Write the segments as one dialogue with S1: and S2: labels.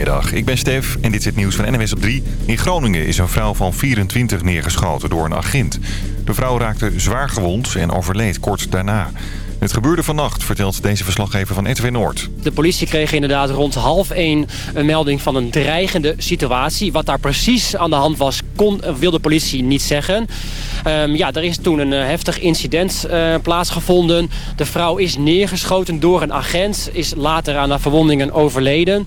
S1: Goedemiddag, ik ben Stef en dit is het nieuws van NWS op 3. In Groningen is een vrouw van 24 neergeschoten door een agent. De vrouw raakte zwaar gewond en overleed kort daarna. Het gebeurde vannacht, vertelt deze verslaggever van ETW Noord.
S2: De politie kreeg inderdaad rond half één een melding van een dreigende situatie. Wat daar precies aan de hand was, kon, wil de politie niet zeggen. Um, ja, er is toen een uh, heftig incident uh, plaatsgevonden. De vrouw is neergeschoten door een agent, is later aan haar verwondingen overleden.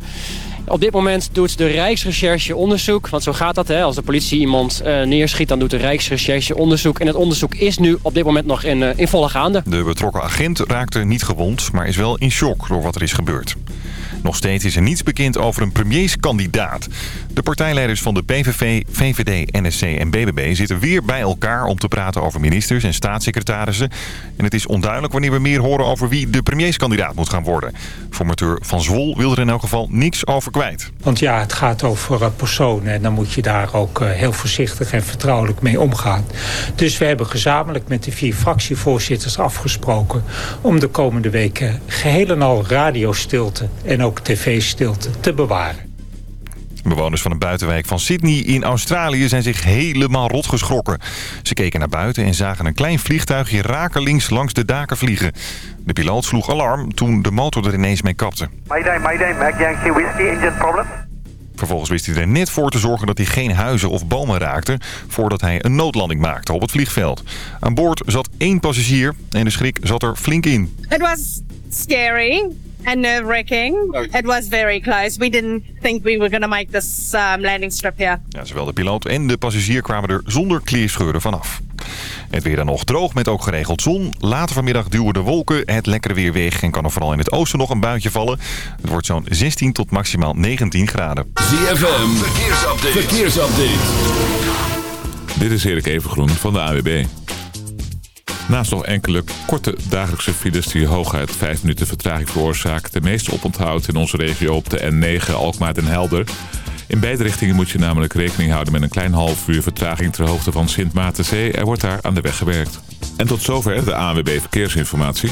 S2: Op dit moment doet de Rijksrecherche onderzoek. Want zo gaat dat, hè. als de politie iemand uh, neerschiet... dan doet de Rijksrecherche onderzoek. En het onderzoek is nu op dit moment nog in, uh, in volle gaande.
S1: De betrokken agent raakte niet gewond... maar is wel in shock door wat er is gebeurd. Nog steeds is er niets bekend over een premierskandidaat. De partijleiders van de PVV, VVD, NSC en BBB zitten weer bij elkaar om te praten over ministers en staatssecretarissen. En het is onduidelijk wanneer we meer horen over wie de premierskandidaat moet gaan worden. Formateur Van Zwol wil er in elk geval niks over kwijt.
S3: Want ja, het gaat over personen en dan moet je daar ook heel voorzichtig en vertrouwelijk mee omgaan. Dus we hebben gezamenlijk met de vier fractievoorzitters afgesproken om de komende weken geheel en al radiostilte en ook tv-stilte te bewaren.
S1: Bewoners van een buitenwijk van Sydney in Australië zijn zich helemaal rot geschrokken. Ze keken naar buiten en zagen een klein vliegtuigje rakelings langs de daken vliegen. De piloot sloeg alarm toen de motor er ineens mee kapte.
S4: Mayday, mayday, Mac Yankee Whiskey, engine problem.
S1: Vervolgens wist hij er net voor te zorgen dat hij geen huizen of bomen raakte... voordat hij een noodlanding maakte op het vliegveld. Aan boord zat één passagier en de schrik zat er flink in.
S5: It was scary and nerve-wracking. It was very close. We didn't think we were going to make this um, landing strip here.
S1: Ja, zowel de piloot en de passagier kwamen er zonder kleerscheuren vanaf. Het weer dan nog droog met ook geregeld zon. Later vanmiddag duwen de wolken het lekkere weer weg... en kan er vooral in het oosten nog een buitje vallen. Het wordt zo'n 16 tot maximaal 19 graden.
S6: ZFM, verkeersupdate. verkeersupdate.
S7: Dit is Erik Evengroen van de AWB. Naast nog enkele korte dagelijkse files die hooguit 5 minuten vertraging veroorzaken... de meeste oponthoud in onze regio op de N9 Alkmaar en Helder... In beide richtingen moet je namelijk rekening houden met een klein half uur vertraging ter hoogte van Sint Maartenzee. Er wordt daar aan de weg gewerkt. En tot zover de ANWB Verkeersinformatie.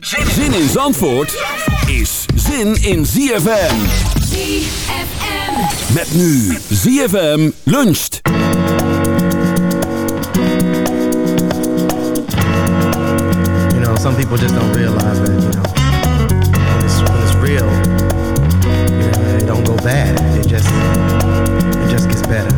S6: Zin in Zandvoort is zin in ZFM.
S8: ZFM.
S6: Met nu ZFM luncht.
S9: You know, some people just don't realize that, you know, when it's, when it's real, you know, it don't go bad. It just, it just gets better.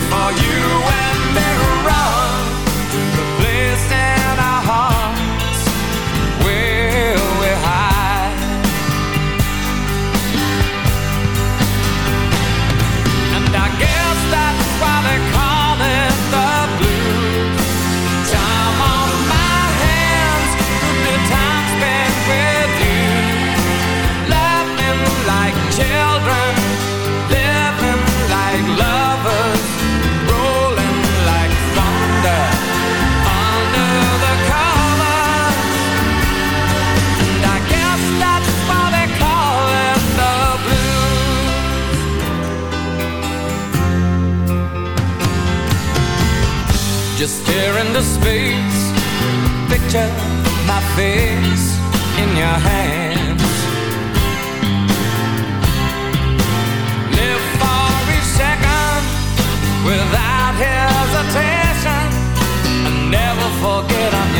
S10: for you into space. Picture my face in your hands. Live for each second without hesitation. And never forget I'm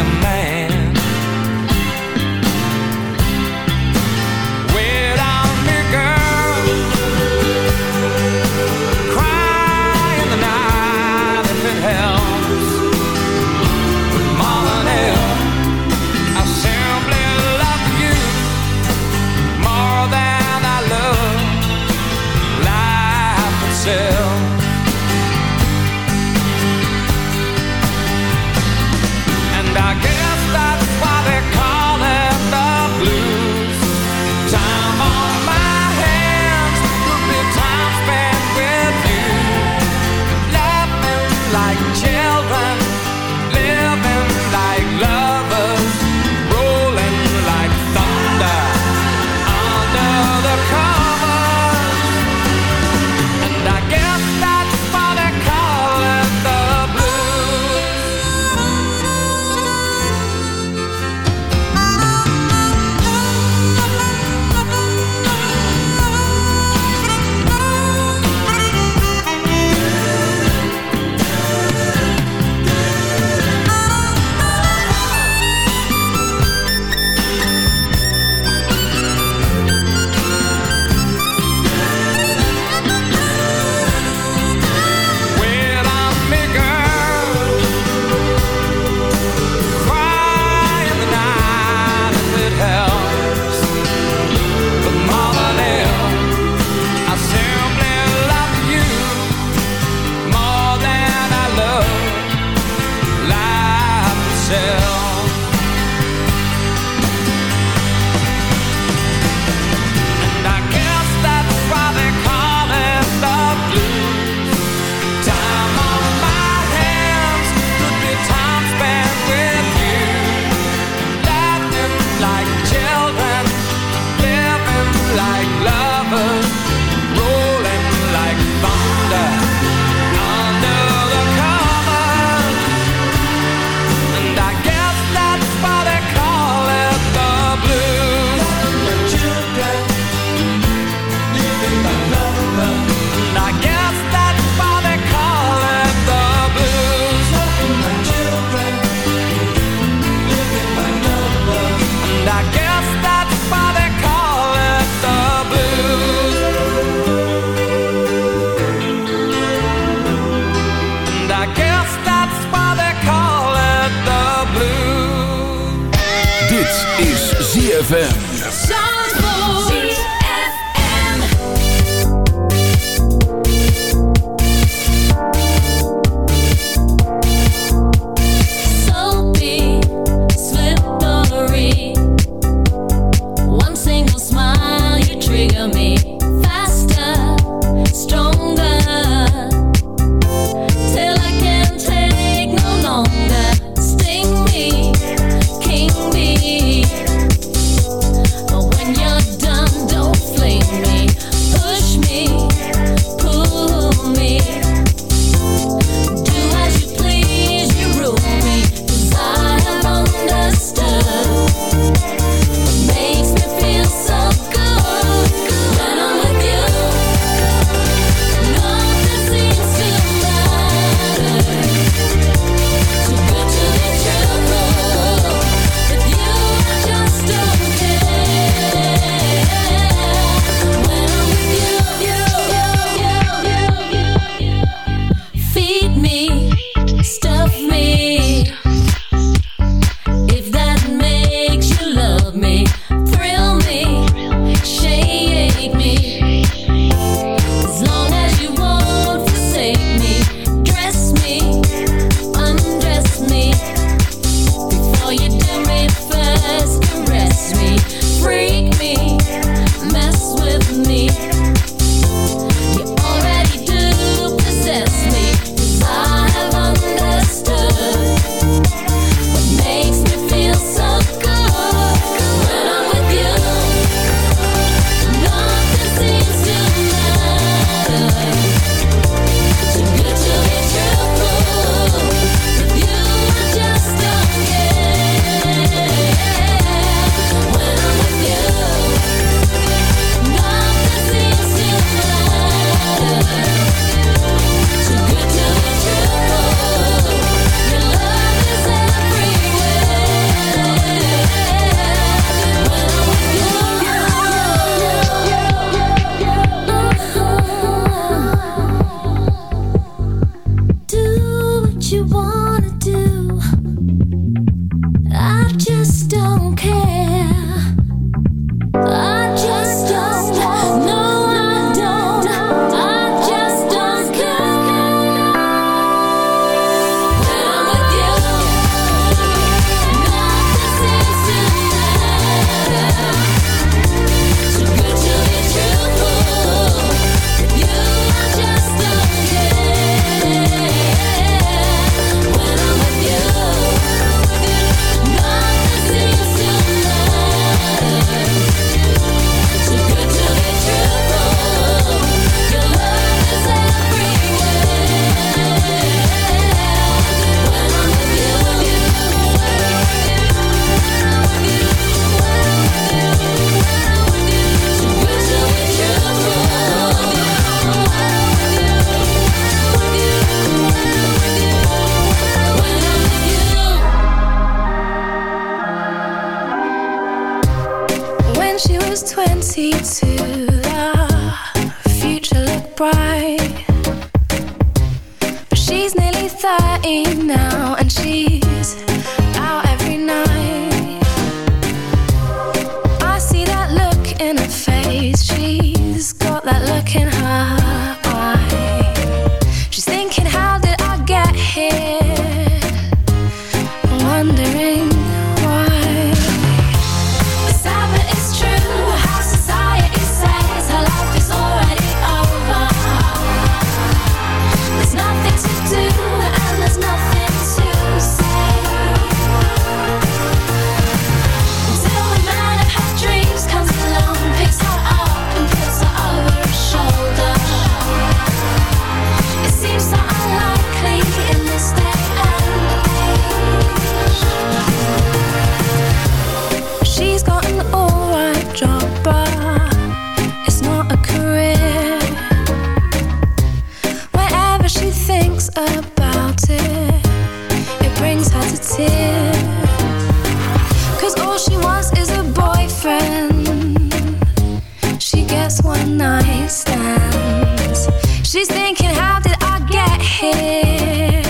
S11: here?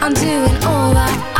S11: I'm doing all I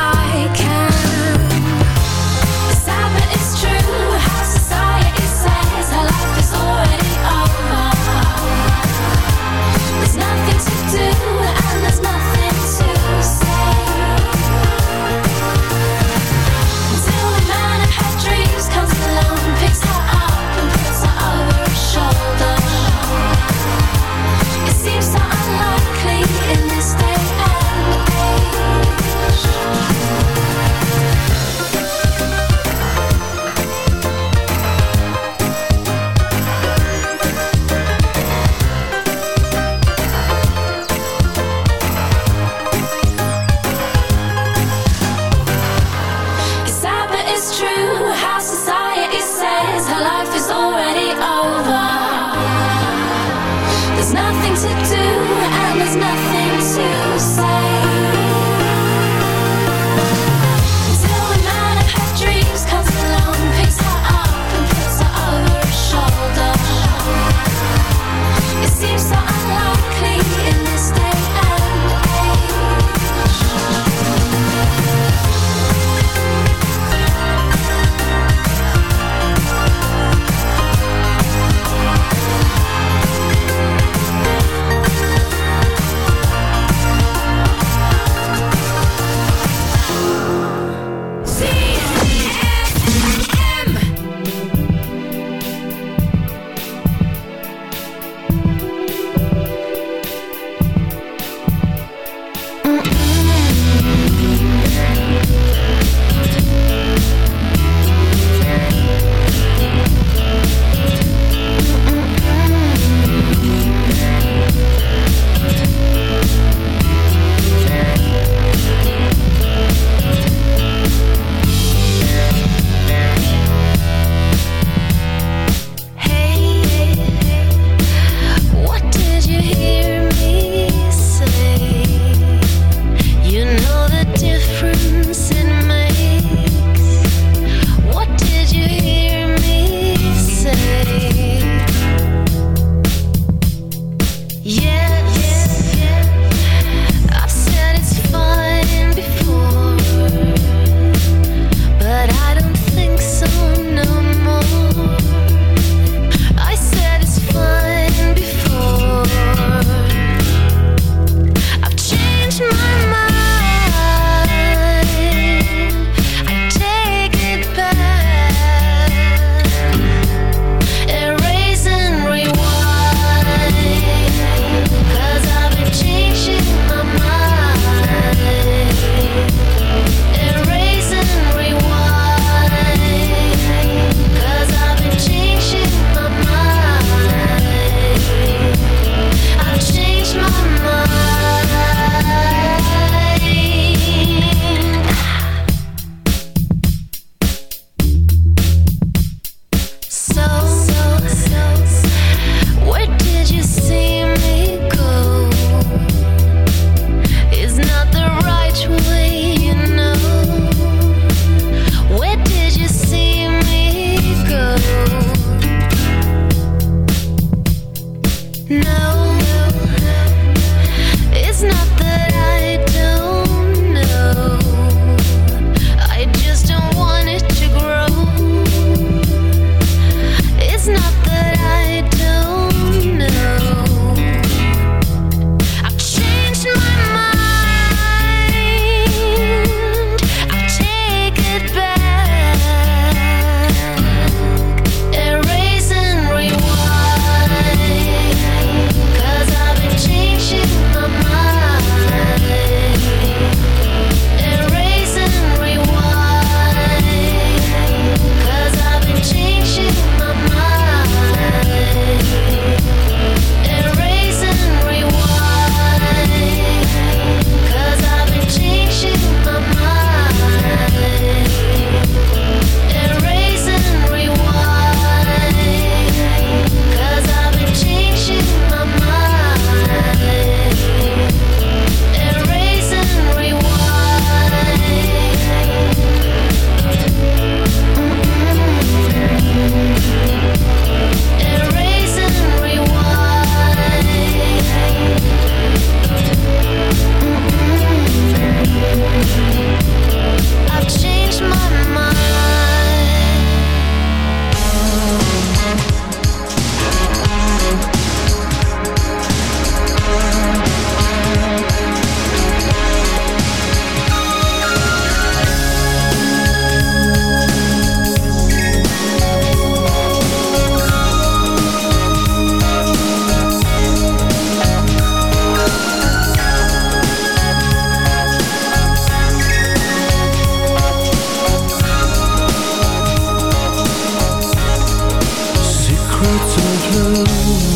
S6: love